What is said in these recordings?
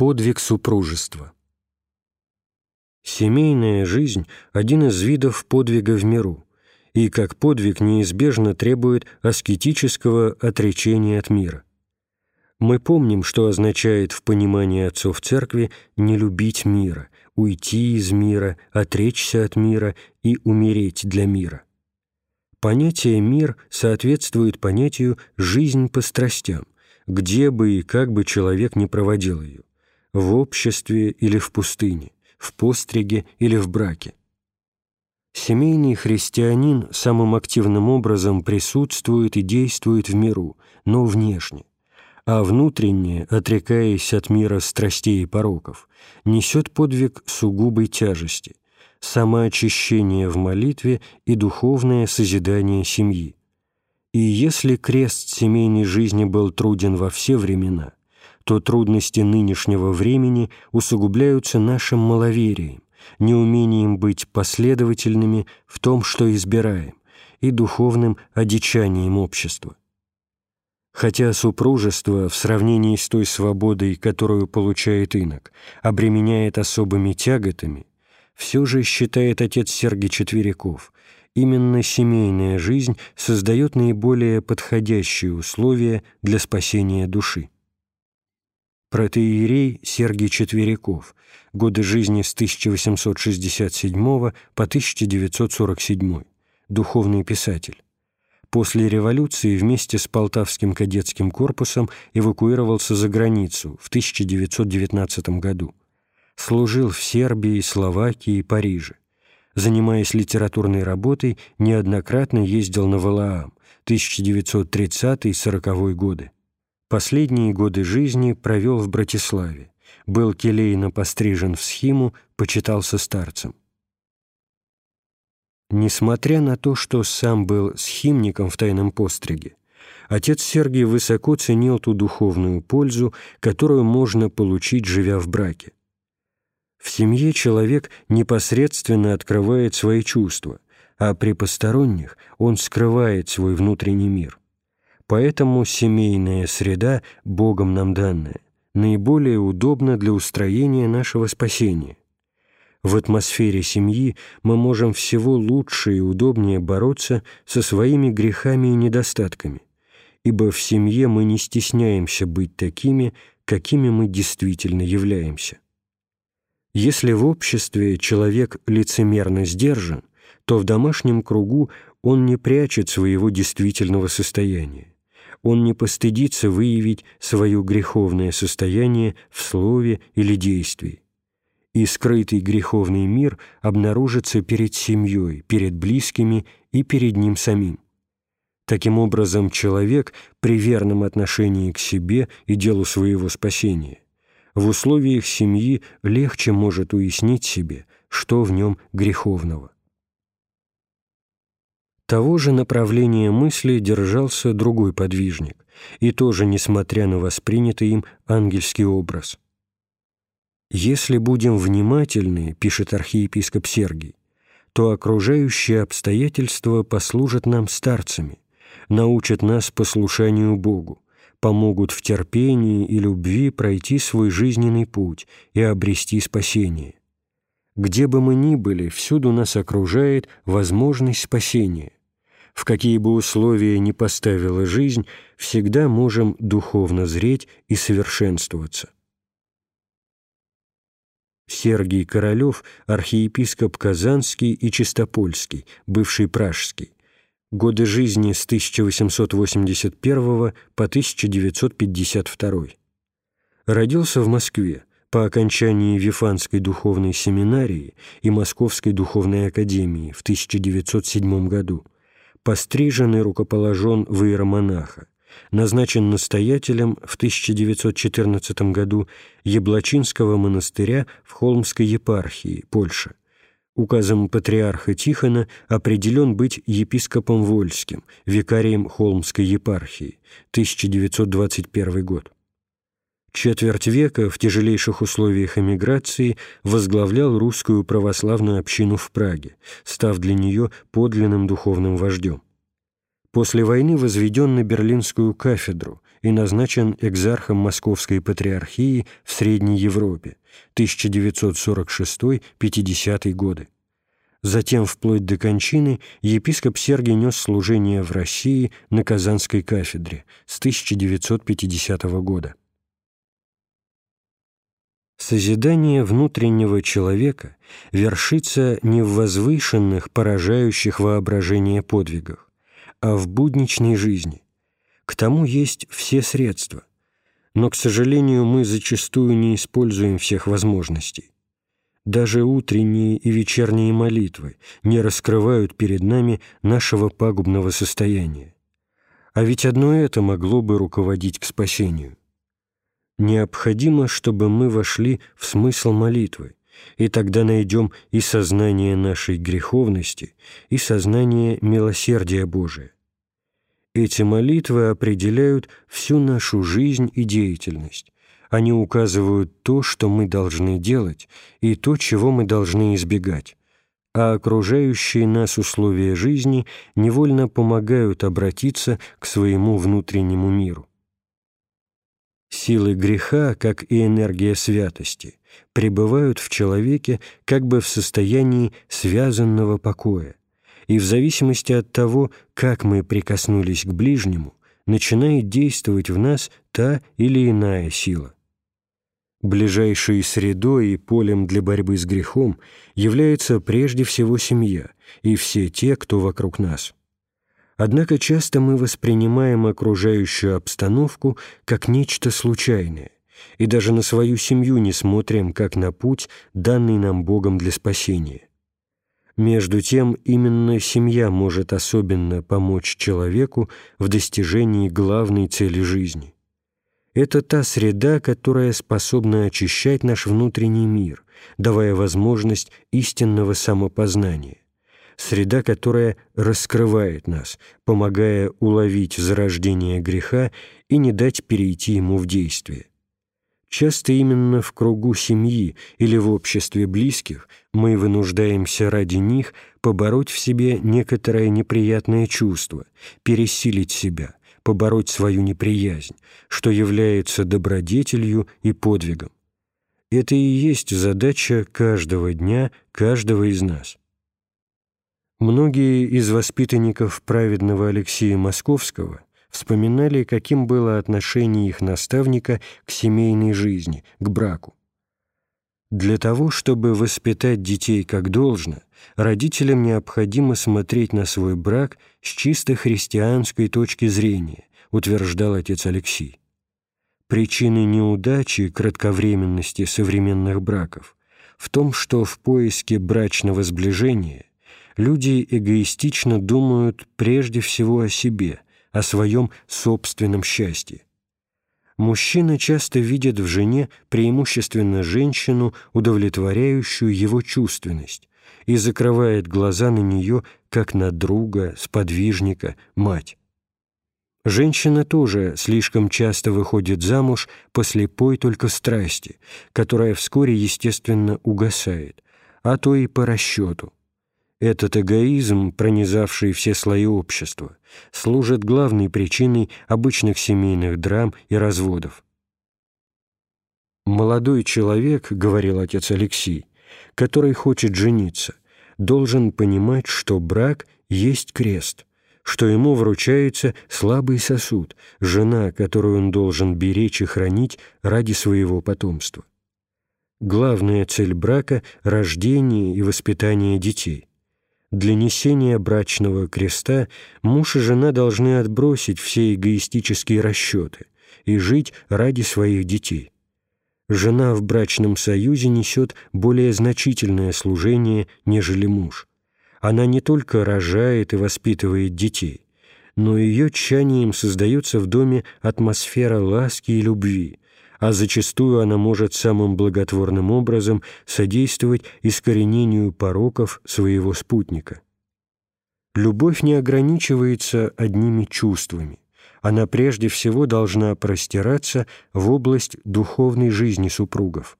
Подвиг супружества Семейная жизнь – один из видов подвига в миру, и как подвиг неизбежно требует аскетического отречения от мира. Мы помним, что означает в понимании отцов церкви не любить мира, уйти из мира, отречься от мира и умереть для мира. Понятие «мир» соответствует понятию «жизнь по страстям», где бы и как бы человек не проводил ее – в обществе или в пустыне, в постриге или в браке. Семейный христианин самым активным образом присутствует и действует в миру, но внешне, а внутренне, отрекаясь от мира страстей и пороков, несет подвиг сугубой тяжести, самоочищение в молитве и духовное созидание семьи. И если крест семейной жизни был труден во все времена, то трудности нынешнего времени усугубляются нашим маловерием, неумением быть последовательными в том, что избираем, и духовным одичанием общества. Хотя супружество в сравнении с той свободой, которую получает инок, обременяет особыми тяготами, все же, считает отец Сергий Четверяков, именно семейная жизнь создает наиболее подходящие условия для спасения души. Протеерей Сергий Четверяков, годы жизни с 1867 по 1947, духовный писатель. После революции вместе с Полтавским кадетским корпусом эвакуировался за границу в 1919 году. Служил в Сербии, Словакии и Париже. Занимаясь литературной работой, неоднократно ездил на Валаам 1930-40 годы. Последние годы жизни провел в Братиславе, был келейно пострижен в схиму, почитался старцем. Несмотря на то, что сам был схимником в тайном постриге, отец Сергий высоко ценил ту духовную пользу, которую можно получить, живя в браке. В семье человек непосредственно открывает свои чувства, а при посторонних он скрывает свой внутренний мир. Поэтому семейная среда, Богом нам данная, наиболее удобна для устроения нашего спасения. В атмосфере семьи мы можем всего лучше и удобнее бороться со своими грехами и недостатками, ибо в семье мы не стесняемся быть такими, какими мы действительно являемся. Если в обществе человек лицемерно сдержан, то в домашнем кругу он не прячет своего действительного состояния он не постыдится выявить свое греховное состояние в слове или действии. И скрытый греховный мир обнаружится перед семьей, перед близкими и перед ним самим. Таким образом, человек при верном отношении к себе и делу своего спасения в условиях семьи легче может уяснить себе, что в нем греховного. Того же направления мысли держался другой подвижник, и тоже несмотря на воспринятый им ангельский образ. «Если будем внимательны, — пишет архиепископ Сергий, — то окружающие обстоятельства послужат нам старцами, научат нас послушанию Богу, помогут в терпении и любви пройти свой жизненный путь и обрести спасение. Где бы мы ни были, всюду нас окружает возможность спасения в какие бы условия ни поставила жизнь, всегда можем духовно зреть и совершенствоваться. Сергий Королев, архиепископ Казанский и Чистопольский, бывший Пражский, годы жизни с 1881 по 1952. Родился в Москве по окончании Вифанской духовной семинарии и Московской духовной академии в 1907 году пострижен и рукоположен в иеромонаха, назначен настоятелем в 1914 году Яблочинского монастыря в Холмской епархии, Польша. Указом патриарха Тихона определен быть епископом Вольским, викарием Холмской епархии, 1921 год четверть века в тяжелейших условиях эмиграции возглавлял русскую православную общину в Праге, став для нее подлинным духовным вождем. После войны возведен на Берлинскую кафедру и назначен экзархом Московской Патриархии в Средней Европе 1946-50 годы. Затем, вплоть до кончины, епископ Сергий нес служение в России на Казанской кафедре с 1950 года. Созидание внутреннего человека вершится не в возвышенных, поражающих воображение подвигах, а в будничной жизни. К тому есть все средства. Но, к сожалению, мы зачастую не используем всех возможностей. Даже утренние и вечерние молитвы не раскрывают перед нами нашего пагубного состояния. А ведь одно это могло бы руководить к спасению. Необходимо, чтобы мы вошли в смысл молитвы, и тогда найдем и сознание нашей греховности, и сознание милосердия Божия. Эти молитвы определяют всю нашу жизнь и деятельность. Они указывают то, что мы должны делать, и то, чего мы должны избегать. А окружающие нас условия жизни невольно помогают обратиться к своему внутреннему миру. Силы греха, как и энергия святости, пребывают в человеке как бы в состоянии связанного покоя, и в зависимости от того, как мы прикоснулись к ближнему, начинает действовать в нас та или иная сила. Ближайшей средой и полем для борьбы с грехом является прежде всего семья и все те, кто вокруг нас – Однако часто мы воспринимаем окружающую обстановку как нечто случайное, и даже на свою семью не смотрим как на путь, данный нам Богом для спасения. Между тем, именно семья может особенно помочь человеку в достижении главной цели жизни. Это та среда, которая способна очищать наш внутренний мир, давая возможность истинного самопознания среда, которая раскрывает нас, помогая уловить зарождение греха и не дать перейти ему в действие. Часто именно в кругу семьи или в обществе близких мы вынуждаемся ради них побороть в себе некоторое неприятное чувство, пересилить себя, побороть свою неприязнь, что является добродетелью и подвигом. Это и есть задача каждого дня, каждого из нас. Многие из воспитанников праведного Алексея Московского вспоминали, каким было отношение их наставника к семейной жизни, к браку. Для того, чтобы воспитать детей как должно, родителям необходимо смотреть на свой брак с чисто христианской точки зрения, утверждал отец Алексей. Причины неудачи и кратковременности современных браков в том, что в поиске брачного сближения люди эгоистично думают прежде всего о себе, о своем собственном счастье. Мужчина часто видит в жене преимущественно женщину, удовлетворяющую его чувственность, и закрывает глаза на нее, как на друга, сподвижника, мать. Женщина тоже слишком часто выходит замуж по слепой только страсти, которая вскоре, естественно, угасает, а то и по расчету. Этот эгоизм, пронизавший все слои общества, служит главной причиной обычных семейных драм и разводов. «Молодой человек, — говорил отец Алексей, — который хочет жениться, должен понимать, что брак есть крест, что ему вручается слабый сосуд, жена, которую он должен беречь и хранить ради своего потомства. Главная цель брака — рождение и воспитание детей. Для несения брачного креста муж и жена должны отбросить все эгоистические расчеты и жить ради своих детей. Жена в брачном союзе несет более значительное служение, нежели муж. Она не только рожает и воспитывает детей, но ее тщанием создается в доме атмосфера ласки и любви, а зачастую она может самым благотворным образом содействовать искоренению пороков своего спутника. Любовь не ограничивается одними чувствами. Она прежде всего должна простираться в область духовной жизни супругов.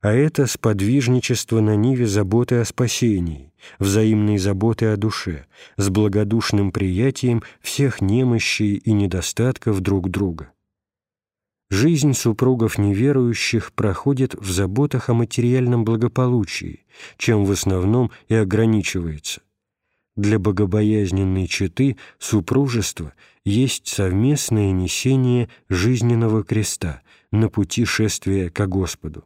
А это сподвижничество на ниве заботы о спасении, взаимной заботы о душе, с благодушным приятием всех немощей и недостатков друг друга. Жизнь супругов неверующих проходит в заботах о материальном благополучии, чем в основном и ограничивается. Для богобоязненной четы супружество есть совместное несение жизненного креста на пути шествия ко Господу,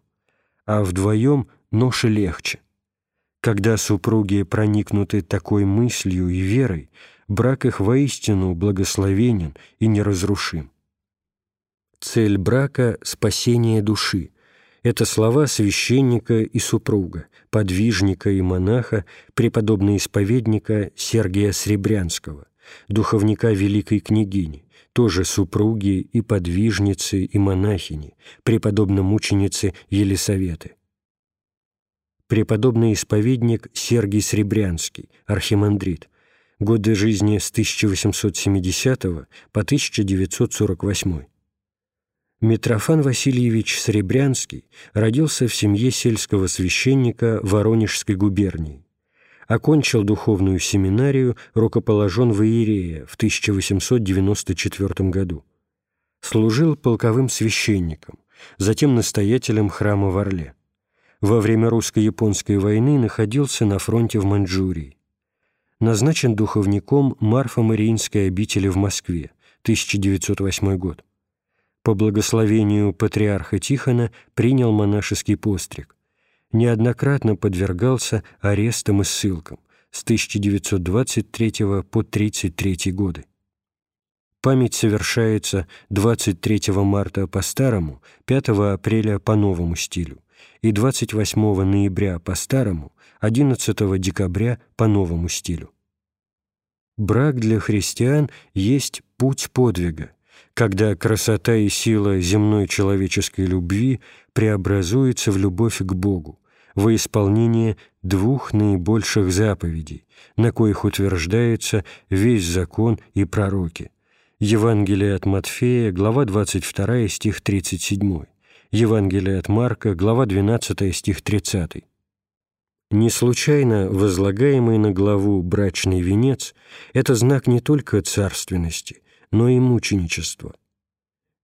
а вдвоем ноша легче. Когда супруги проникнуты такой мыслью и верой, брак их воистину благословенен и неразрушим. Цель брака – спасение души. Это слова священника и супруга, подвижника и монаха, преподобно-исповедника Сергия Сребрянского, духовника Великой княгини, тоже супруги и подвижницы и монахини, преподобно-мученицы Елисаветы. Преподобный исповедник Сергий Сребрянский, архимандрит, годы жизни с 1870 по 1948. Митрофан Васильевич Сребрянский родился в семье сельского священника Воронежской губернии. Окончил духовную семинарию, рукоположен в Иерея в 1894 году. Служил полковым священником, затем настоятелем храма в Орле. Во время русско-японской войны находился на фронте в Маньчжурии. Назначен духовником Марфа-Мариинской обители в Москве, 1908 год по благословению патриарха Тихона принял монашеский постриг. Неоднократно подвергался арестам и ссылкам с 1923 по 1933 годы. Память совершается 23 марта по старому, 5 апреля по новому стилю и 28 ноября по старому, 11 декабря по новому стилю. Брак для христиан есть путь подвига, когда красота и сила земной человеческой любви преобразуется в любовь к Богу, во исполнение двух наибольших заповедей, на коих утверждается весь закон и пророки. Евангелие от Матфея, глава 22, стих 37. Евангелие от Марка, глава 12, стих 30. Не случайно возлагаемый на главу брачный венец – это знак не только царственности – но и мученичество.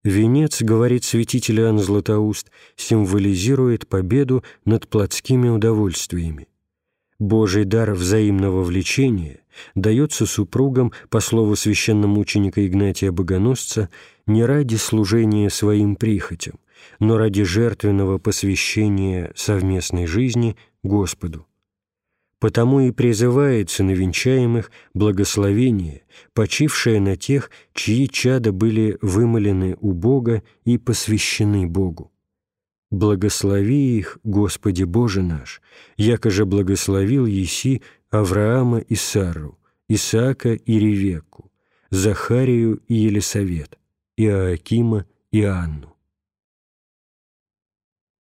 Венец, говорит святитель Иоанн Златоуст, символизирует победу над плотскими удовольствиями. Божий дар взаимного влечения дается супругам, по слову священномученика Игнатия Богоносца, не ради служения своим прихотям, но ради жертвенного посвящения совместной жизни Господу. Потому и призывается на венчаемых благословение, почившее на тех, чьи чада были вымолены у Бога и посвящены Богу. Благослови их, Господи Боже наш, якоже благословил Еси Авраама и Сару, Исаака и Ревекку, Захарию и Елисавет, Иоакима и Анну.